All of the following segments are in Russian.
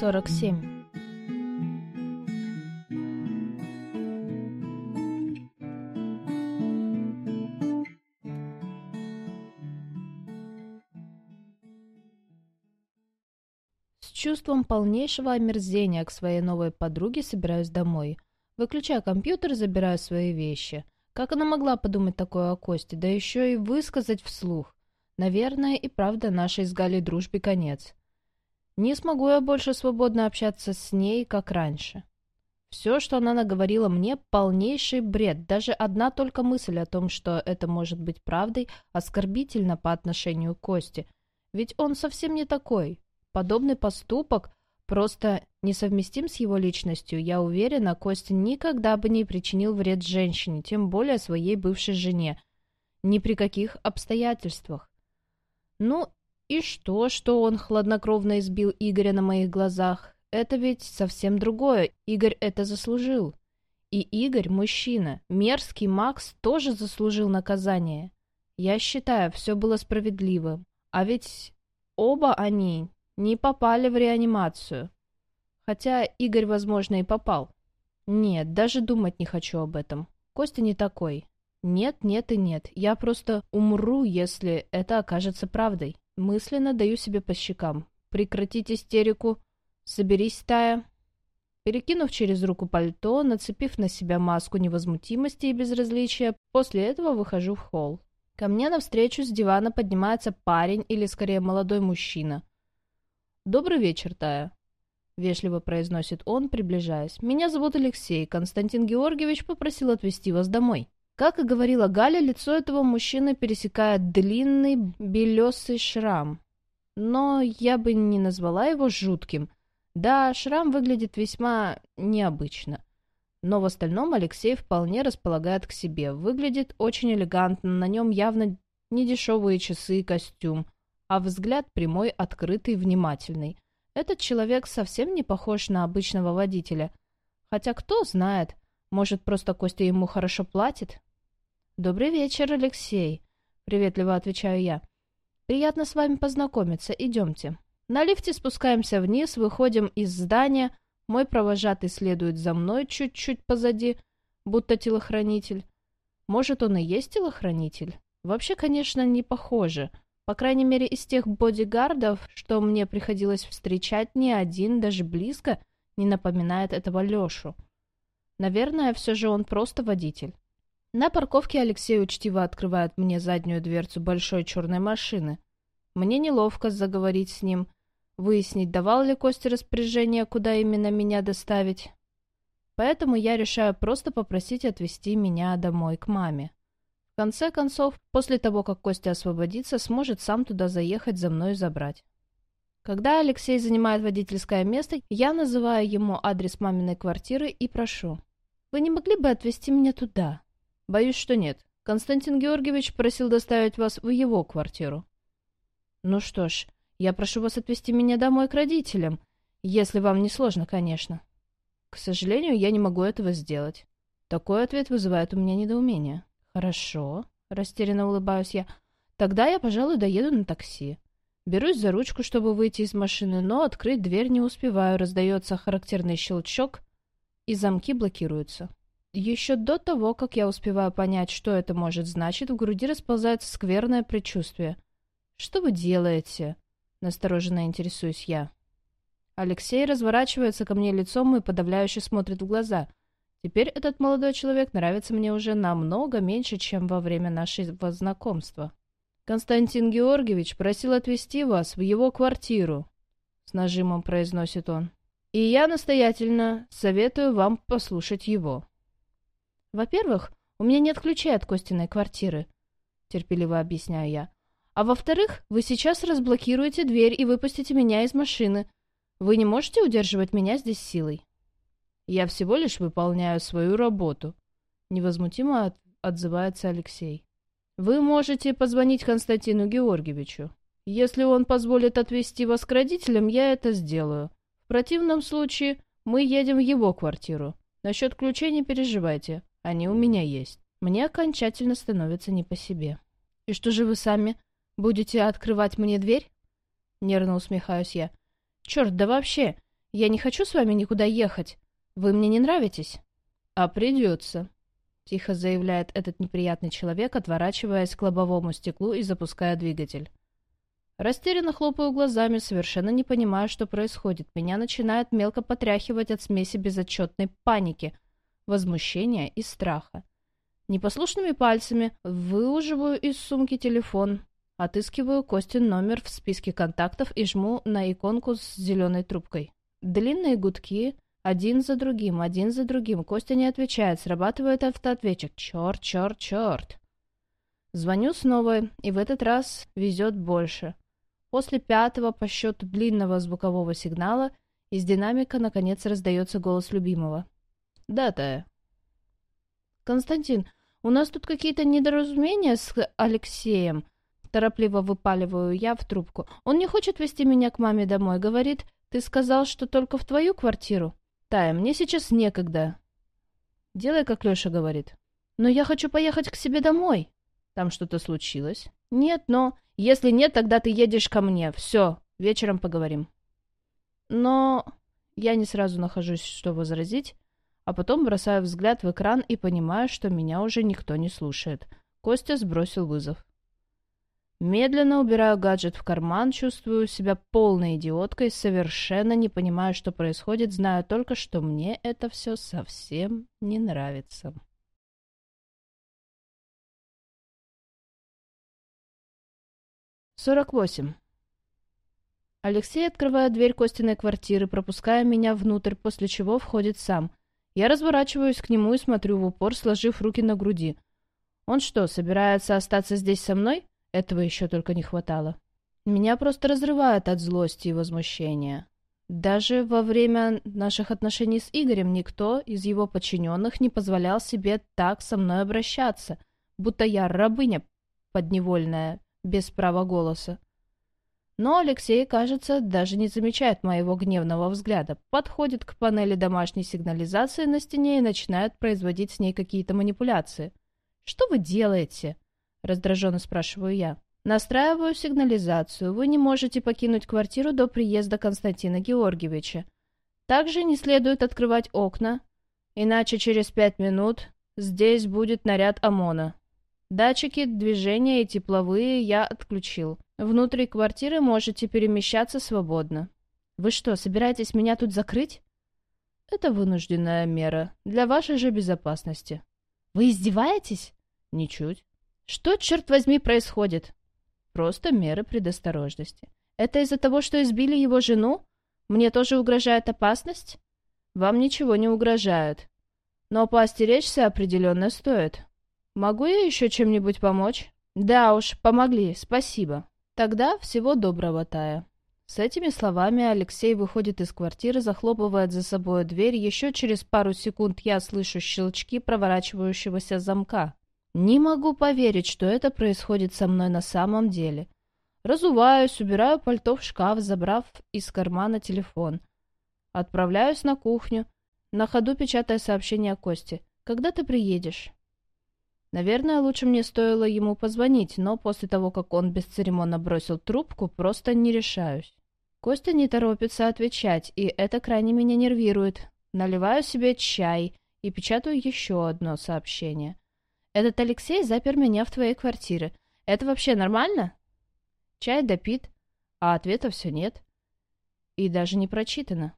47. С чувством полнейшего омерзения к своей новой подруге собираюсь домой. Выключаю компьютер, забираю свои вещи. Как она могла подумать такое о Косте, да еще и высказать вслух? Наверное, и правда нашей с Галей дружбе конец. Не смогу я больше свободно общаться с ней, как раньше. Все, что она наговорила мне, полнейший бред. Даже одна только мысль о том, что это может быть правдой, оскорбительна по отношению к Косте. Ведь он совсем не такой. Подобный поступок просто несовместим с его личностью. Я уверена, Костя никогда бы не причинил вред женщине, тем более своей бывшей жене. Ни при каких обстоятельствах. Ну и что, что он хладнокровно избил Игоря на моих глазах? Это ведь совсем другое. Игорь это заслужил. И Игорь – мужчина. Мерзкий Макс тоже заслужил наказание. Я считаю, все было справедливо. А ведь оба они не попали в реанимацию. Хотя Игорь, возможно, и попал. Нет, даже думать не хочу об этом. Костя не такой. Нет, нет и нет. Я просто умру, если это окажется правдой. Мысленно даю себе по щекам. Прекратить истерику. Соберись, стая. Перекинув через руку пальто, нацепив на себя маску невозмутимости и безразличия, после этого выхожу в холл. Ко мне навстречу с дивана поднимается парень или, скорее, молодой мужчина. «Добрый вечер, Тая», — вежливо произносит он, приближаясь. «Меня зовут Алексей. Константин Георгиевич попросил отвезти вас домой». Как и говорила Галя, лицо этого мужчины пересекает длинный белесый шрам. Но я бы не назвала его жутким. Да, шрам выглядит весьма необычно. Но в остальном Алексей вполне располагает к себе. Выглядит очень элегантно, на нем явно недешевые часы и костюм, а взгляд прямой, открытый, внимательный. Этот человек совсем не похож на обычного водителя. Хотя кто знает, может, просто Костя ему хорошо платит? «Добрый вечер, Алексей», — приветливо отвечаю я. «Приятно с вами познакомиться. Идемте». На лифте спускаемся вниз, выходим из здания. Мой провожатый следует за мной чуть-чуть позади, будто телохранитель. Может, он и есть телохранитель? Вообще, конечно, не похоже. По крайней мере, из тех бодигардов, что мне приходилось встречать, ни один, даже близко, не напоминает этого Лешу. Наверное, все же он просто водитель. На парковке Алексей учтиво открывает мне заднюю дверцу большой черной машины. Мне неловко заговорить с ним, выяснить, давал ли Костя распоряжение, куда именно меня доставить. Поэтому я решаю просто попросить отвезти меня домой к маме. В конце концов, после того, как Костя освободится, сможет сам туда заехать за мной и забрать. Когда Алексей занимает водительское место, я называю ему адрес маминой квартиры и прошу. «Вы не могли бы отвезти меня туда?» Боюсь, что нет. Константин Георгиевич просил доставить вас в его квартиру. Ну что ж, я прошу вас отвезти меня домой к родителям, если вам не сложно, конечно. К сожалению, я не могу этого сделать. Такой ответ вызывает у меня недоумение. Хорошо, растерянно улыбаюсь я. Тогда я, пожалуй, доеду на такси. Берусь за ручку, чтобы выйти из машины, но открыть дверь не успеваю. Раздается характерный щелчок, и замки блокируются. Еще до того, как я успеваю понять, что это может значить, в груди расползается скверное предчувствие. «Что вы делаете?» — настороженно интересуюсь я. Алексей разворачивается ко мне лицом и подавляюще смотрит в глаза. Теперь этот молодой человек нравится мне уже намного меньше, чем во время нашего знакомства. «Константин Георгиевич просил отвезти вас в его квартиру», — с нажимом произносит он. «И я настоятельно советую вам послушать его». Во-первых, у меня нет ключей от Костиной квартиры, терпеливо объясняю я. А во-вторых, вы сейчас разблокируете дверь и выпустите меня из машины. Вы не можете удерживать меня здесь силой. Я всего лишь выполняю свою работу, невозмутимо от отзывается Алексей. Вы можете позвонить Константину Георгиевичу. Если он позволит отвезти вас к родителям, я это сделаю. В противном случае мы едем в его квартиру. Насчет ключей не переживайте. Они у меня есть. Мне окончательно становится не по себе. И что же вы сами? Будете открывать мне дверь? Нервно усмехаюсь я. Черт, да вообще, Я не хочу с вами никуда ехать. Вы мне не нравитесь». «А придется», — тихо заявляет этот неприятный человек, отворачиваясь к лобовому стеклу и запуская двигатель. Растерянно хлопаю глазами, совершенно не понимая, что происходит. Меня начинает мелко потряхивать от смеси безотчетной паники, возмущения и страха. Непослушными пальцами выуживаю из сумки телефон, отыскиваю Костин номер в списке контактов и жму на иконку с зеленой трубкой. Длинные гудки, один за другим, один за другим. Костя не отвечает, срабатывает автоответчик. Черт, черт, черт. Звоню снова, и в этот раз везет больше. После пятого по счету длинного звукового сигнала из динамика наконец раздается голос любимого. «Да, Тая». «Константин, у нас тут какие-то недоразумения с Алексеем», торопливо выпаливаю я в трубку. «Он не хочет вести меня к маме домой. Говорит, ты сказал, что только в твою квартиру?» «Тая, мне сейчас некогда». «Делай, как Леша говорит». «Но я хочу поехать к себе домой». «Там что-то случилось?» «Нет, но...» Если нет, тогда ты едешь ко мне. Все, вечером поговорим. Но я не сразу нахожусь, что возразить, а потом бросаю взгляд в экран и понимаю, что меня уже никто не слушает. Костя сбросил вызов. Медленно убираю гаджет в карман, чувствую себя полной идиоткой, совершенно не понимаю, что происходит, знаю только, что мне это все совсем не нравится. 48. Алексей открывает дверь Костиной квартиры, пропуская меня внутрь, после чего входит сам. Я разворачиваюсь к нему и смотрю в упор, сложив руки на груди. Он что, собирается остаться здесь со мной? Этого еще только не хватало. Меня просто разрывает от злости и возмущения. Даже во время наших отношений с Игорем никто из его подчиненных не позволял себе так со мной обращаться, будто я рабыня подневольная, без права голоса. Но Алексей, кажется, даже не замечает моего гневного взгляда, подходит к панели домашней сигнализации на стене и начинает производить с ней какие-то манипуляции. «Что вы делаете?» — раздраженно спрашиваю я. «Настраиваю сигнализацию. Вы не можете покинуть квартиру до приезда Константина Георгиевича. Также не следует открывать окна, иначе через пять минут здесь будет наряд ОМОНа. Датчики движения и тепловые я отключил. Внутри квартиры можете перемещаться свободно. Вы что, собираетесь меня тут закрыть? Это вынужденная мера для вашей же безопасности. Вы издеваетесь? Ничуть. Что, черт возьми, происходит? Просто меры предосторожности. Это из-за того, что избили его жену? Мне тоже угрожает опасность? Вам ничего не угрожает. Но поостеречься определенно стоит. Могу я еще чем-нибудь помочь? Да уж, помогли, спасибо. Тогда всего доброго, Тая. С этими словами Алексей выходит из квартиры, захлопывает за собой дверь. Еще через пару секунд я слышу щелчки проворачивающегося замка. Не могу поверить, что это происходит со мной на самом деле. Разуваюсь, убираю пальто в шкаф, забрав из кармана телефон. Отправляюсь на кухню, на ходу печатая сообщение Косте. «Когда ты приедешь?» Наверное, лучше мне стоило ему позвонить, но после того, как он бесцеремонно бросил трубку, просто не решаюсь. Костя не торопится отвечать, и это крайне меня нервирует. Наливаю себе чай и печатаю еще одно сообщение. «Этот Алексей запер меня в твоей квартире. Это вообще нормально?» Чай допит, а ответа все нет. И даже не прочитано.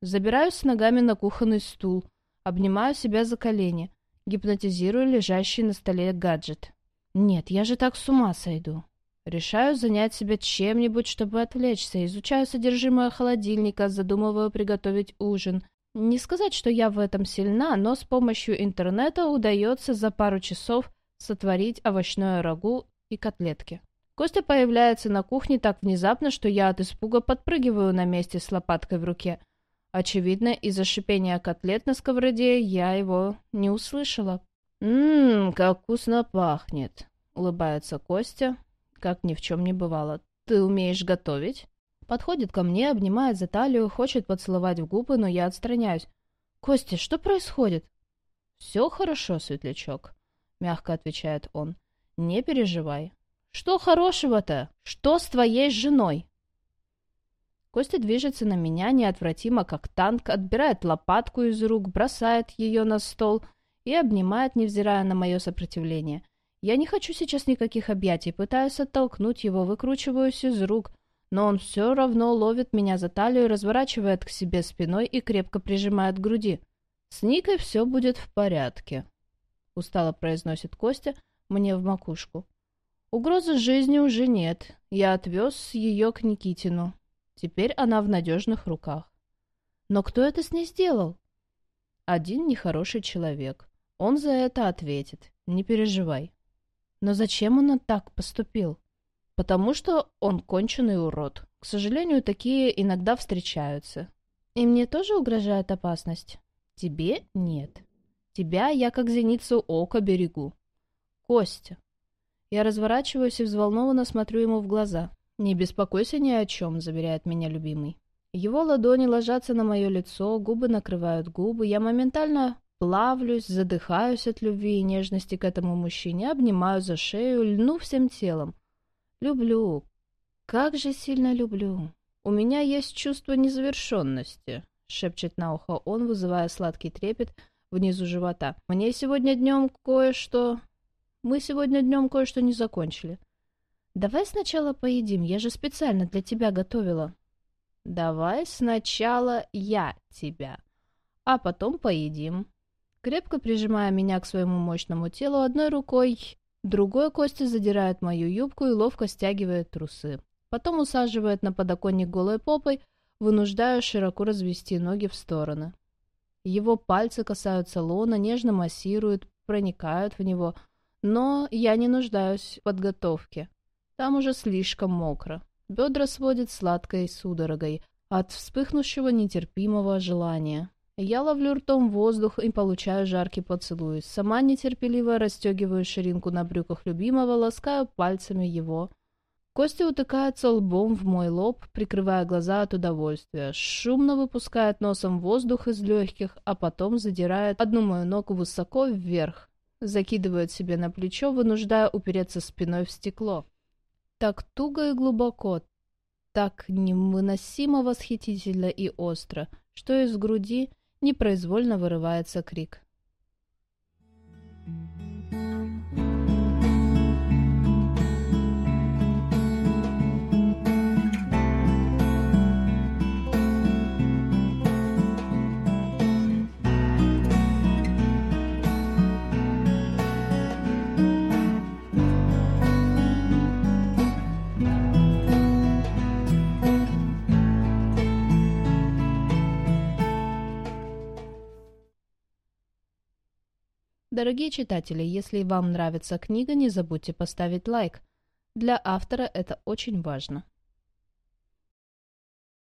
Забираюсь с ногами на кухонный стул, обнимаю себя за колени — гипнотизирую лежащий на столе гаджет. Нет, я же так с ума сойду. Решаю занять себя чем-нибудь, чтобы отвлечься. Изучаю содержимое холодильника, задумываю приготовить ужин. Не сказать, что я в этом сильна, но с помощью интернета удается за пару часов сотворить овощное рагу и котлетки. Костя появляется на кухне так внезапно, что я от испуга подпрыгиваю на месте с лопаткой в руке – Очевидно, из-за шипения котлет на сковороде я его не услышала. «Ммм, как вкусно пахнет!» — улыбается Костя, как ни в чем не бывало. «Ты умеешь готовить?» Подходит ко мне, обнимает за талию, хочет поцеловать в губы, но я отстраняюсь. «Костя, что происходит?» «Все хорошо, светлячок», — мягко отвечает он. «Не переживай». «Что хорошего-то? Что с твоей женой?» Костя движется на меня неотвратимо, как танк, отбирает лопатку из рук, бросает ее на стол и обнимает, невзирая на мое сопротивление. Я не хочу сейчас никаких объятий, пытаюсь оттолкнуть его, выкручиваюсь из рук, но он все равно ловит меня за талию, разворачивает к себе спиной и крепко прижимает к груди. «С Никой все будет в порядке», — устало произносит Костя мне в макушку. «Угрозы жизни уже нет. Я отвез ее к Никитину. Теперь она в надежных руках. Но кто это с ней сделал? Один нехороший человек. Он за это ответит. Не переживай. Но зачем он так поступил? Потому что он конченый урод. К сожалению, такие иногда встречаются. И мне тоже угрожает опасность? Тебе нет. Тебя я как зеницу ока берегу. Костя. Я разворачиваюсь и взволнованно смотрю ему в глаза. «Не беспокойся ни о чем», — заверяет меня любимый. Его ладони ложатся на мое лицо, губы накрывают губы. Я моментально плавлюсь, задыхаюсь от любви и нежности к этому мужчине, обнимаю за шею, льну всем телом. Люблю. Как же сильно люблю. У меня есть чувство незавершенности, шепчет на ухо он, вызывая сладкий трепет внизу живота. Мне сегодня днем кое-что... Мы сегодня днем кое-что не закончили. «Давай сначала поедим, я же специально для тебя готовила». «Давай сначала я тебя, а потом поедим». Крепко прижимая меня к своему мощному телу одной рукой, другой Костя задирает мою юбку и ловко стягивает трусы. Потом усаживает на подоконник голой попой, вынуждая широко развести ноги в стороны. Его пальцы касаются лона, нежно массируют, проникают в него, но я не нуждаюсь в подготовке. Там уже слишком мокро. Бедра сводит сладкой судорогой от вспыхнувшего нетерпимого желания. Я ловлю ртом воздух и получаю жаркий поцелуй. Сама нетерпеливо расстегиваю ширинку на брюках любимого, ласкаю пальцами его. Костя утыкается лбом в мой лоб, прикрывая глаза от удовольствия. Шумно выпускает носом воздух из легких, а потом задирает одну мою ногу высоко вверх. Закидывает себе на плечо, вынуждая упереться спиной в стекло так туго и глубоко, так невыносимо восхитительно и остро, что из груди непроизвольно вырывается крик. Дорогие читатели, если вам нравится книга, не забудьте поставить лайк. Для автора это очень важно.